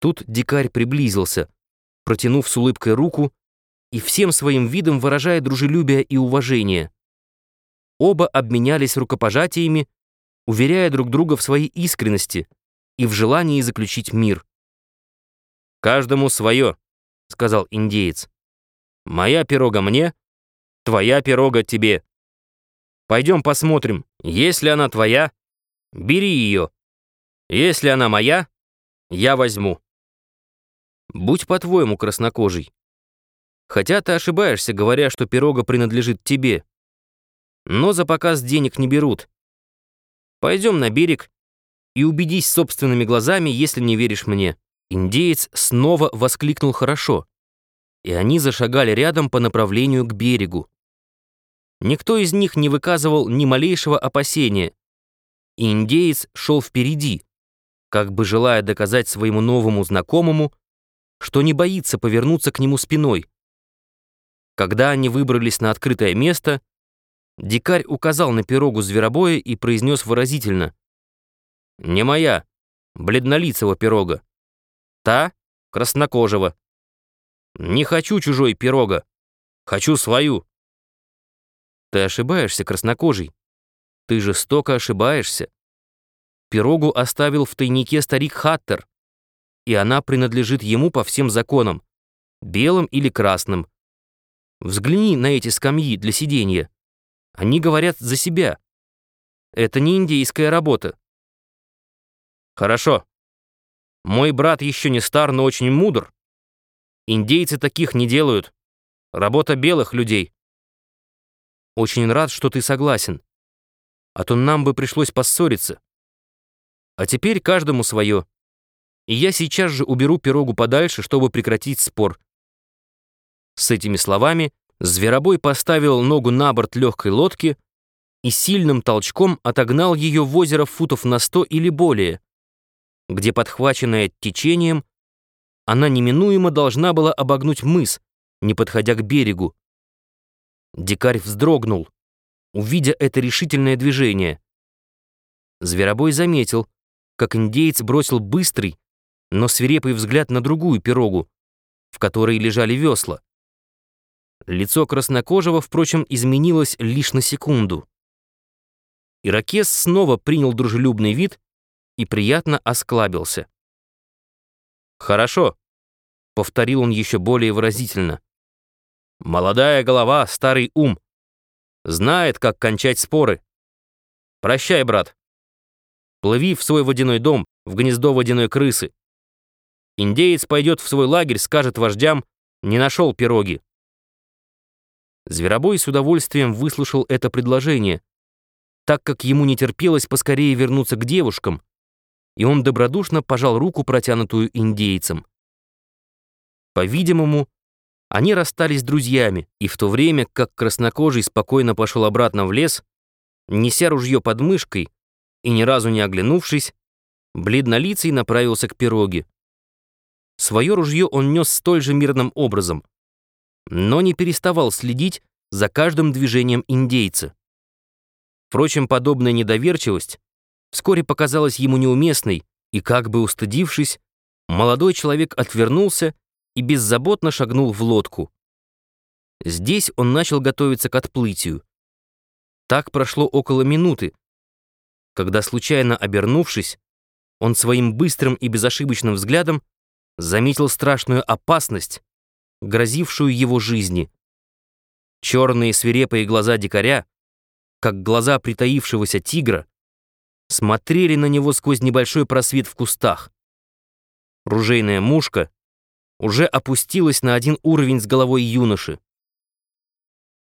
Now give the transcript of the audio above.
Тут дикарь приблизился, протянув с улыбкой руку и всем своим видом выражая дружелюбие и уважение. Оба обменялись рукопожатиями, уверяя друг друга в своей искренности и в желании заключить мир. «Каждому свое», — сказал индеец. «Моя пирога мне, твоя пирога тебе. Пойдем посмотрим, если она твоя, бери ее. Если она моя, я возьму. Будь по-твоему краснокожий. Хотя ты ошибаешься, говоря, что пирога принадлежит тебе. Но за показ денег не берут. Пойдем на берег и убедись собственными глазами, если не веришь мне». Индеец снова воскликнул «хорошо», и они зашагали рядом по направлению к берегу. Никто из них не выказывал ни малейшего опасения, и индеец шел впереди, как бы желая доказать своему новому знакомому, что не боится повернуться к нему спиной. Когда они выбрались на открытое место, дикарь указал на пирогу зверобоя и произнес выразительно «Не моя, бледнолицего пирога, та краснокожего. Не хочу чужой пирога, хочу свою». Ты ошибаешься, краснокожий. Ты жестоко ошибаешься. Пирогу оставил в тайнике старик Хаттер, и она принадлежит ему по всем законам, белым или красным. Взгляни на эти скамьи для сидения. Они говорят за себя. Это не индейская работа. Хорошо. Мой брат еще не стар, но очень мудр. Индейцы таких не делают. Работа белых людей. Очень рад, что ты согласен. А то нам бы пришлось поссориться. А теперь каждому свое. И я сейчас же уберу пирогу подальше, чтобы прекратить спор. С этими словами Зверобой поставил ногу на борт легкой лодки и сильным толчком отогнал ее в озеро футов на сто или более, где, подхваченная течением, она неминуемо должна была обогнуть мыс, не подходя к берегу. Дикарь вздрогнул, увидя это решительное движение. Зверобой заметил, как индеец бросил быстрый, но свирепый взгляд на другую пирогу, в которой лежали весла. Лицо краснокожего, впрочем, изменилось лишь на секунду. Иракес снова принял дружелюбный вид и приятно осклабился. «Хорошо», — повторил он еще более выразительно. «Молодая голова, старый ум. Знает, как кончать споры. Прощай, брат. Плыви в свой водяной дом, в гнездо водяной крысы. Индеец пойдет в свой лагерь, скажет вождям, не нашел пироги. Зверобой с удовольствием выслушал это предложение, так как ему не терпелось поскорее вернуться к девушкам, и он добродушно пожал руку, протянутую индейцам. По-видимому, они расстались друзьями, и в то время, как краснокожий спокойно пошел обратно в лес, неся ружье под мышкой и ни разу не оглянувшись, бледнолицый направился к пироге. Свое ружье он нес столь же мирным образом, но не переставал следить за каждым движением индейца. Впрочем, подобная недоверчивость вскоре показалась ему неуместной, и, как бы устыдившись, молодой человек отвернулся и беззаботно шагнул в лодку. Здесь он начал готовиться к отплытию. Так прошло около минуты, когда, случайно обернувшись, он своим быстрым и безошибочным взглядом заметил страшную опасность, грозившую его жизни. Черные свирепые глаза дикаря, как глаза притаившегося тигра, смотрели на него сквозь небольшой просвет в кустах. Ружейная мушка уже опустилась на один уровень с головой юноши.